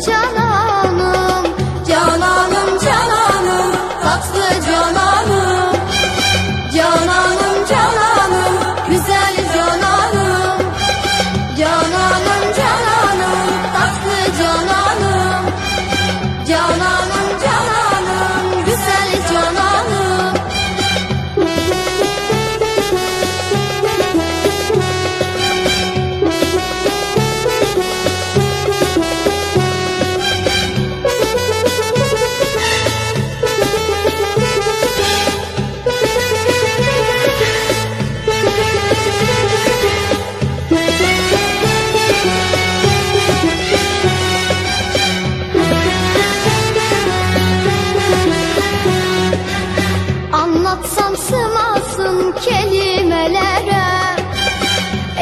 çalar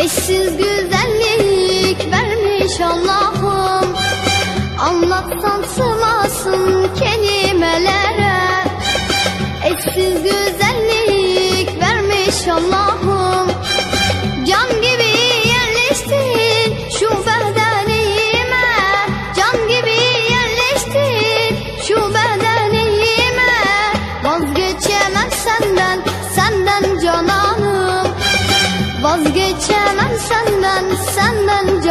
Eşsiz güzellik vermiş Allah'ım. Anlatsan sımasın Vazgeçemem senden senden